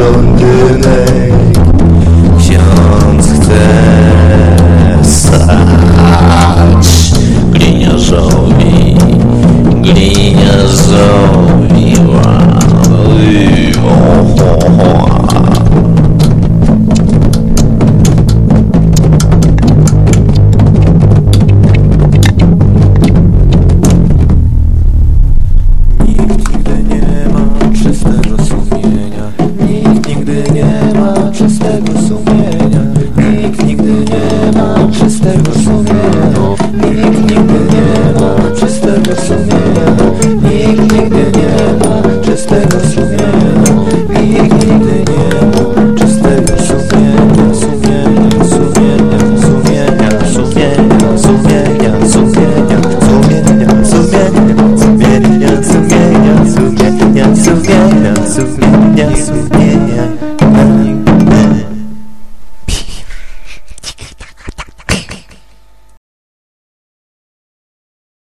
London. czystego sumienia Nikt nigdy nie ma czystego sumienia Nikt nigdy nie ma czystego sumienia Sumienia, sumienia, sumienia, sumienia, sumienia, sumienia, sumienia, sumienia, sumienia, sumienia, sumienia, sumienia, sumienia, sumienia, sumienia